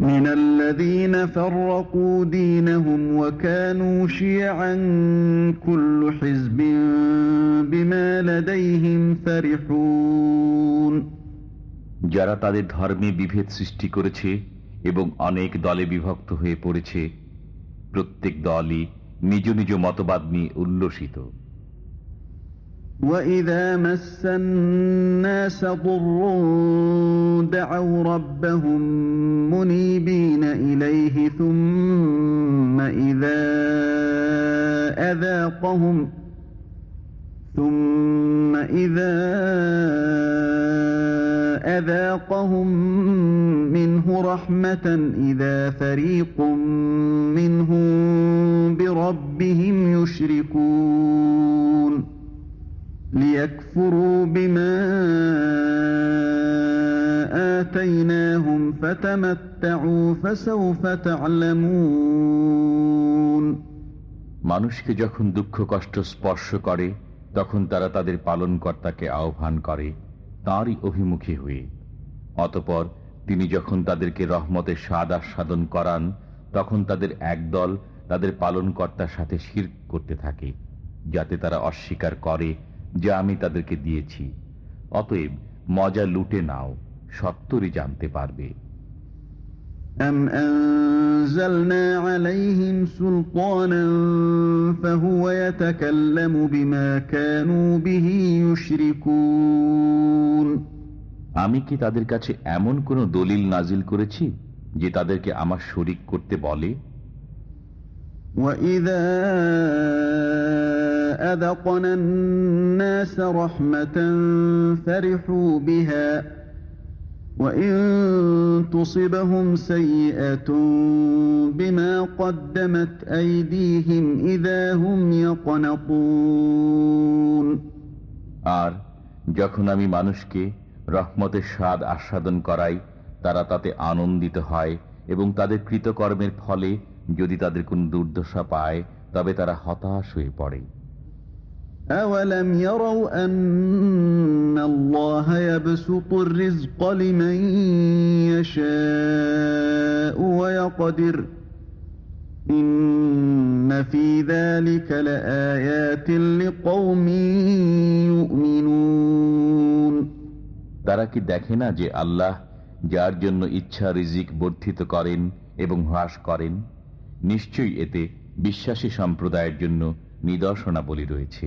من الذين فرقوا دينهم وكانوا شيعا كل حزب بما لديهم فرحون যারা তাদের ধর্মে বিভেদ সৃষ্টি করেছে এবং অনেক দলে বিভক্ত হয়ে পড়েছে প্রত্যেক দলই নিজ নিজ মতবাদ নিয়ে উল্লসিত وَإِذَا مَسَّ النَّاسَ ضُرٌّ دَعَوْا رَبَّهُم مُّنِيبِينَ إِلَيْهِ ثُمَّ إِذَا أَذَاقَهُمْ ثُمَّ إِذَا أَذَاقَهُم مِّنْهُ رَحْمَةً إِذَا فَرِيقٌ مِّنْهُم بِرَبِّهِمْ يُشْرِكُونَ ليكفروا بما آتيناهم فتمتعوا فسوف تعلمون মানুষকে যখন দুঃখ কষ্ট স্পর্শ করে তখন তারা তাদের পালনকর্তাকে আহ্বান করে তাঁরই অভিমুখী হয়ে অতপর তিনি যখন তাদেরকে রহমতের স্বাদ আস্বাদন করান তখন তাদের একদল তাদের পালনকর্তার সাথে শির করতে থাকে যাতে তারা অস্বীকার করে যা আমি তাদেরকে দিয়েছি অতএব মজা লুটে নাও সত্তরই জানতে পারবে أم أنزلنا عليهم سلطانا فهو يتكلم بما كانوا به يشركون আমি কি তাদের কাছে এমন কোন দলিল নাজিল করেছি যে তাদেরকে আমার শরিক করতে বলে وَإِذَا أَذَقْنَا النَّاسَ رَحْمَةً فَرِحُوا بِهَا وَإِن تُصِبْهُمْ سَيِّئَةٌ بِمَا قَدَّمَتْ أَيْدِيهِمْ إِذَا هُمْ يَقْنَطُونَ আর যখন আমি মানুষকে রহমতের স্বাদ আস্বাদন করাই তারা তাতে আনন্দিত হয় এবং তাদের কৃতকর্মের ফলে যদি তাদের কোন দুর্দশা পায় তবে তারা হতাশ হয়ে পড়ে أَوَلَمْ يَرَوْا أَنَّ اللَّهَ يَبْسُطُ الرِّزْقَ لِمَن يَشَاءُ وَيَقْدِرُ إِنَّ فِي ذَلِكَ لَآيَاتٍ لِقَوْمٍ يُؤْمِنُونَ তারা কি দেখে না যে আল্লাহ যার জন্য ইচ্ছা রিজিক বর্ধিত করেন এবং হ্রাস করেন নিশ্চয়ই এতে বিশ্বাসী সম্প্রদায়ের জন্য নিদর্শনাবলী রয়েছে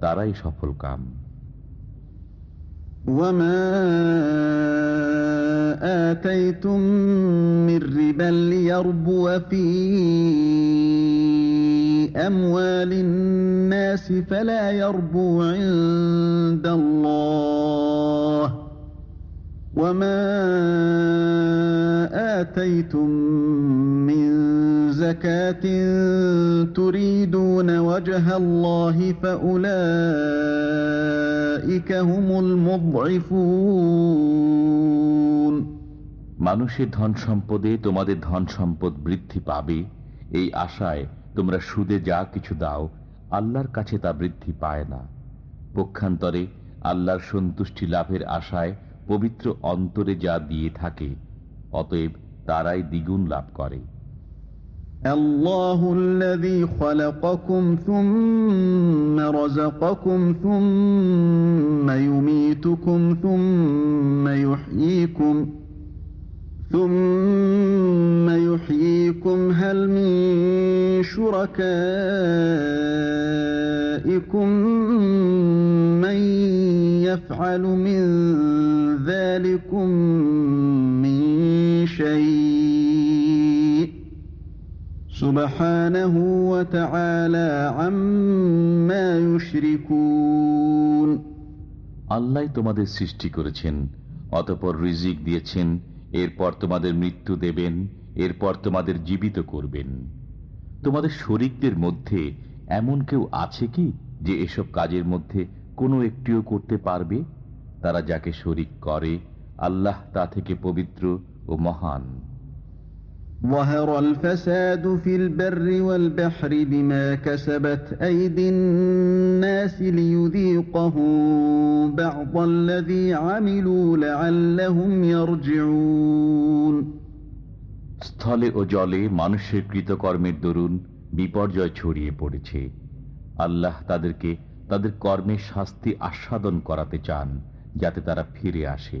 তারাই সফল কাম وما آتيتم من ربا ليربو في أموال الناس فلا يربو عند الله وما آتيتم من زكاة تريدون وجه الله فأولئك هم المضعفون মানুষের ধন সম্পদে তোমাদের ধন সম্পদ বৃদ্ধি পাবে এই আশায় তোমরা সুদে যা কিছু দাও আল্লাহর কাছে তা বৃদ্ধি পায় না পক্ষান্তরে আল্লাহর সন্তুষ্টি লাভের আশায় পবিত্র অন্তরে যা দিয়ে থাকে অতএব তারাই দ্বিগুণ লাভ করে الله الذي خلقكم ثم رزقكم ثم يميتكم ثم يحييكم ثم يحييكم هل من شركائكم من يفعل من ذلكم من شيء سبحانه وتعالى عما يشركون আল্লাহ তোমাদের সৃষ্টি করেছেন অতপর রিজিক দিয়েছেন এরপর তোমাদের মৃত্যু দেবেন, এরপর তোমাদের জীবিত করবেন। তোমাদের শরিকদের মধ্যে এমন কেউ আছে কি, যে এসব কাজের মধ্যে কোনো একটিও করতে পারবে? তারা যাকে শরিক করে, আল্লাহ তা থেকে পবিত্র ও মহান। ظهر الفساد في البر والبحر بما كسبت أيدي الناس ليذيقهم بعض الذي عملوا لعلهم يرجعون স্থলে ও জলে মানুষের কৃতকর্মের দরুন বিপর্যয় ছড়িয়ে পড়েছে আল্লাহ তাদেরকে তাদের কর্মের শাস্তি আস্বাদন করাতে চান যাতে তারা ফিরে আসে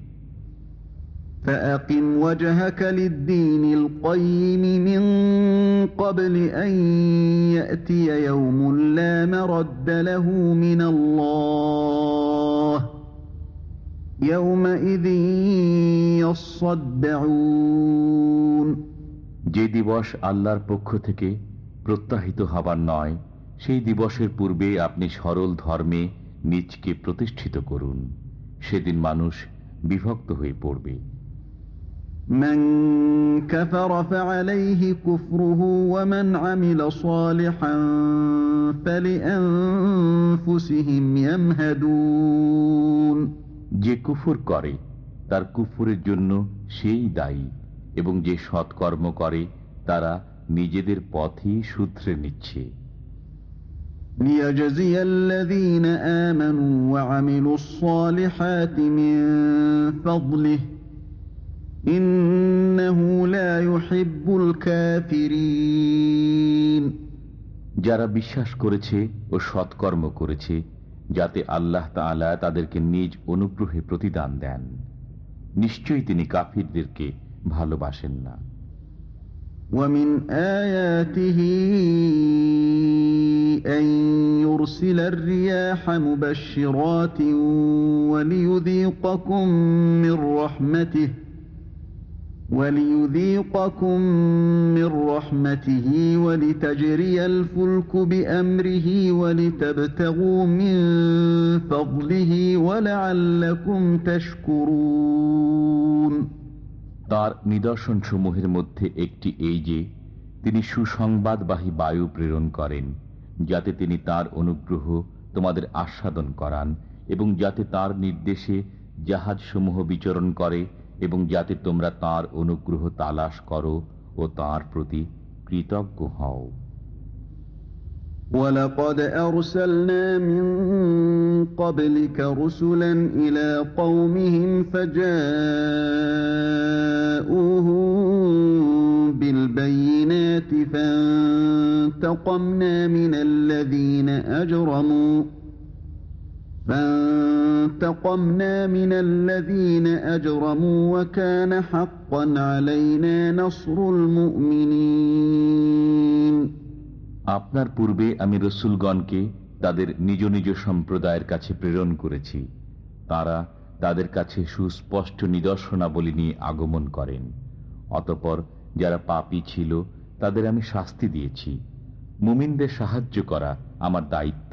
فأقم وجهك للدين القيم من قبل أن يأتي يوم لا مرد له من الله يومئذ يصدعون যে দিবস আল্লাহর পক্ষ থেকে প্রত্যাহিত হবার নয় সেই দিবসের পূর্বে আপনি সরল ধর্মে নিজকে প্রতিষ্ঠিত করুন সেদিন মানুষ বিভক্ত হয়ে পড়বে من كفر فعليه كفره ومن عمل صالحا فلأنفسهم يمهدون যে কুফর করে তার কুফরের জন্য সেই দায়ী এবং যে সৎকর্ম করে তারা নিজেদের পথই সূত্রে নিচ্ছে ليجزي الذين آمنوا وعملوا الصالحات من فضله যারা বিশ্বাস করেছে ও সৎকর্ম করেছে যাতে আল্লাহ তাআলা তাদেরকে নিজ অনুগ্রহে প্রতিদান দেন নিশ্চয়ই তিনি কাফিরদেরকে ভালোবাসেন না ومن آياته أن يرسل الرياح مبشرات وليذيقكم من رحمته وليذيقكم من رحمته ولتجري الفلك بأمره ولتبتغوا من فضله ولعلكم تشكرون তার নিদর্শন সমূহের মধ্যে একটি এই যে তিনি সুসংবাদবাহী বায়ু প্রেরণ করেন যাতে তিনি তার অনুগ্রহ তোমাদের আস্বাদন করান এবং যাতে তার নির্দেশে জাহাজসমূহ বিচরণ করে এবং যাতে তোমরা তার অনুগ্রহ তালাশ করো ও তার প্রতি কৃতজ্ঞ হও ولقد أرسلنا من قبلك رسلا إلى قومهم فجاءوهم بالبينات فانتقمنا من الذين أجرموا فانتقمنا من الذين أجرموا وكان حقا علينا نصر المؤمنين আপনার পূর্বে আমি রসুলগণকে তাদের নিজ নিজ সম্প্রদায়ের কাছে প্রেরণ করেছি তারা তাদের কাছে সুস্পষ্ট নিদর্শনাবলী নিয়ে আগমন করেন অতপর যারা পাপী ছিল তাদের আমি শাস্তি দিয়েছি মুমিনদের সাহায্য করা আমার দায়িত্ব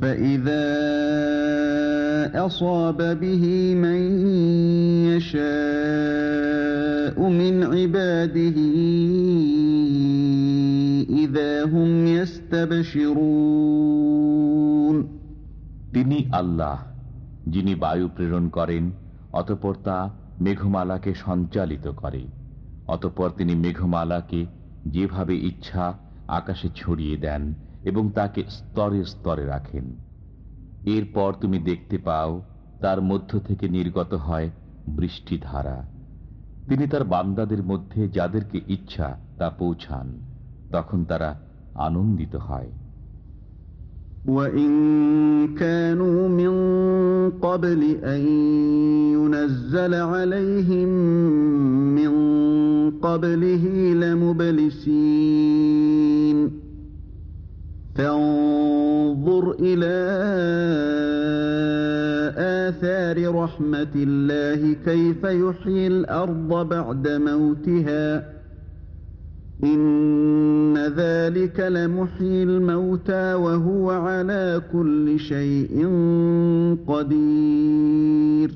فإذا أصاب به من يشاء من عباده إذا هم يستبشرون তিনি আল্লাহ যিনি বায়ু প্রেরণ করেন অতপর তা মেঘমালাকে সঞ্চালিত করে অতঃপর তিনি মেঘমালাকে যেভাবে ইচ্ছা আকাশে ছড়িয়ে দেন এবং তাকে স্তরে স্তরে রাখেন এরপর তুমি দেখতে পাও তার মধ্য থেকে নির্গত হয় বৃষ্টিধারা তিনি তার বান্দাদের মধ্যে যাদেরকে ইচ্ছা তা পৌঁছান তখন তারা আনন্দিত হয় وَإِن كَانُوا مِن قَبْلِ أَن يُنَزَّلَ عَلَيْهِم مِّن قَبْلِهِ لَمُبْلِسِينَ فَانظُرْ إِلَىٰ آثَارِ رَحْمَةِ اللَّهِ كَيْفَ يُحْيِي الْأَرْضَ بَعْدَ مَوْتِهَا ۚ إِنَّ ذَلِكَ لَمُحْيِي الْمَوْتَىٰ وَهُوَ عَلَىٰ كُلِّ شَيْءٍ قَدِيرٌ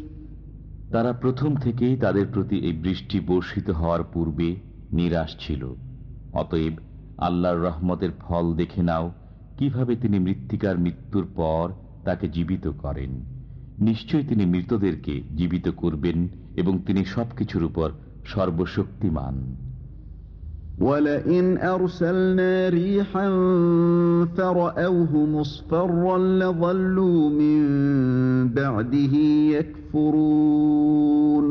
তারা প্রথম থেকেই তাদের প্রতি এই বৃষ্টি বর্ষিত হওয়ার পূর্বে নিরাশ ছিল অতএব আল্লাহর রহমতের ফল দেখে নাও কিভাবে তিনি মৃত্তিকার মৃত্যুর পর তাকে জীবিত করেন নিশ্চয় তিনি মৃতদেরকে জীবিত করবেন এবং তিনি সবকিছুর উপর সর্বশক্তিমান وَلَئِنْ أَرْسَلْنَا رِيحًا فَرَأَوْهُ مُصْفَرًّا لَظَلُّوا مِن بَعْدِهِ يَكْفُرُونَ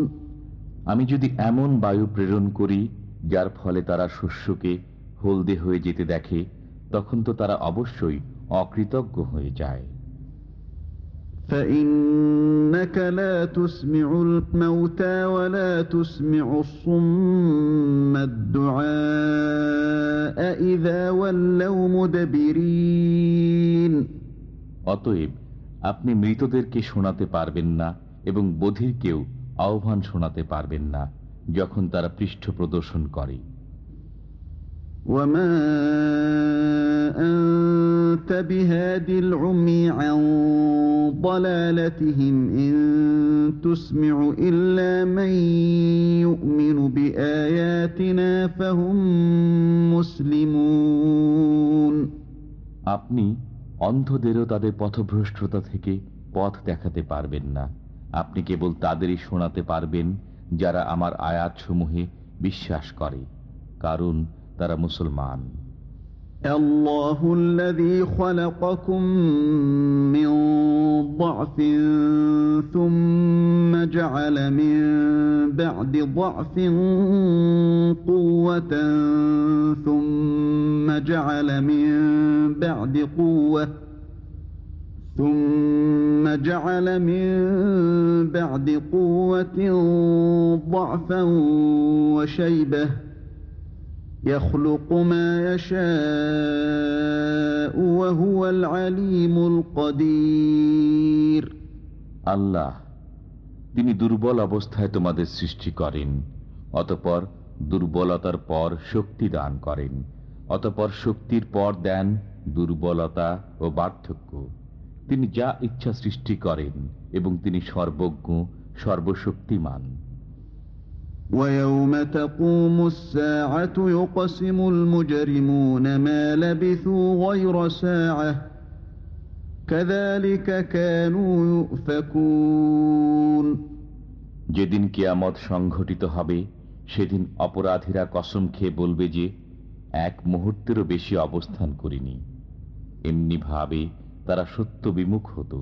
আমি যদি এমন বায়ু প্রেরণ করি যার ফলে তারা শস্যকে হলদে হয়ে যেতে দেখে তখন তো তারা অবশ্যই অকৃতজ্ঞ হয়ে যায় فَإِنَّكَ لَا تُسْمِعُ الْمَوْتَىٰ وَلَا تُسْمِعُ الصُّمَّ الدُّعَاءَ إِذَا وَلَّوْا مُدْبِرِينَ অতএব আপনি মৃতদেরকে শোনাতে পারবেন না এবং বধিরকেও আহ্বান শোনাতে পারবেন না যখন তারা পৃষ্ঠ প্রদর্শন করে وَمَا أَنتَ بِهَادِ الْعُمْيِ عَن ضَلَالَتِهِمْ إِن تُسْمِعُ إِلَّا مَن يُؤْمِنُ بِآيَاتِنَا فَهُم مُّسْلِمُونَ আপনি অন্ধদেরও তাদের পথভ্রষ্টতা থেকে পথ দেখাতে পারবেন না আপনি কেবল তাদেরই শোনাতে পারবেন যারা আমার আয়াতসমূহে বিশ্বাস করে কারণ তারা মুসলমান الله الذي خلقكم من ضعف ثم جعل من بعد ضعف قوة ثم جعل من بعد قوة ثم جعل من بعد قوة ضعفا وشيبة يخلق ما يشاء وهو العليم القدير আল্লাহ তিনি দুর্বল অবস্থায় তোমাদের সৃষ্টি করেন অতপর দুর্বলতার পর শক্তি দান করেন অতপর শক্তির পর দেন দুর্বলতা ও বার্ধক্য তিনি যা ইচ্ছা সৃষ্টি করেন এবং তিনি সর্বজ্ঞ সর্বশক্তিমান ويوم تقوم الساعة يقسم المجرمون ما لبثوا غير ساعة كذلك كانوا يؤفكون যেদিন কিয়ামত সংঘটিত হবে সেদিন অপরাধীরা কসম খেয়ে বলবে যে এক মুহূর্তেরও বেশি অবস্থান করিনি এমনি ভাবে তারা সত্য বিমুখ হতো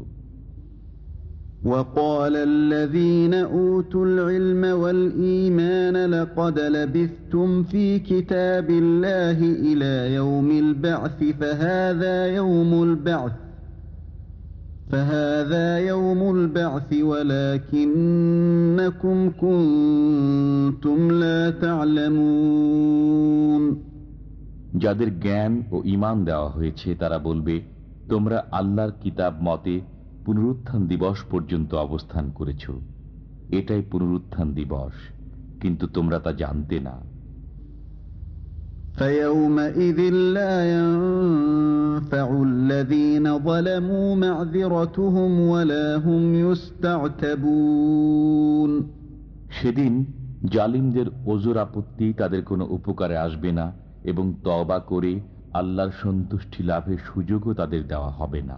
وقال الذين أوتوا العلم والإيمان لقد لبثتم في كتاب الله إلى يوم البعث فهذا يوم البعث فهذا يوم البعث ولكنكم كنتم لا تعلمون যাদের জ্ঞান ও ইমান দেওয়া হয়েছে তারা বলবে তোমরা আল্লাহর কিতাব মতে পুনরুত্থান দিবস পর্যন্ত অবস্থান করেছ এটাই পুনরুত্থান দিবস কিন্তু তোমরা তা জানতে না فيومئذ لا ينفع الذين ظلموا معذرتهم ولا هم يستعتبون সেদিন জালিমদের ওজোর আপত্তি তাদের কোনো উপকারে আসবে না এবং তবা করে আল্লাহর সন্তুষ্টি লাভের সুযোগও তাদের দেওয়া হবে না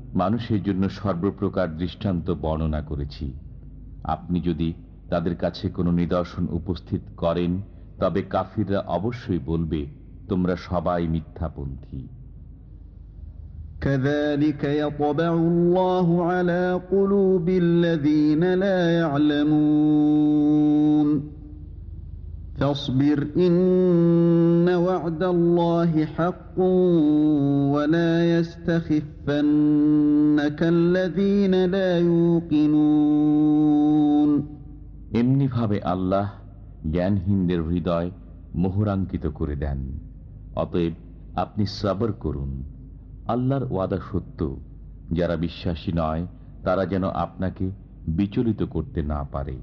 মানুষের জন্য সর্বপ্রকার দৃষ্টান্ত বর্ণনা করেছি আপনি যদি তাদের কাছে কোনো নিদর্শন উপস্থিত করেন তবে কাফিররা অবশ্যই বলবে তোমরা সবাই মিথ্যাপন্থী كذلك يطبع الله على قلوب الذين لا يعلمون فاصبر إن وعد الله حق ولا يستخفنك الذين لا يوقنون এমনিভাবে আল্লাহ জ্ঞানহীনদের হৃদয় মোহরাঙ্কিত করে দেন অতএব আপনি সাবর করুন আল্লাহর ওয়াদা সত্য যারা বিশ্বাসী নয় তারা যেন আপনাকে বিচলিত করতে না পারে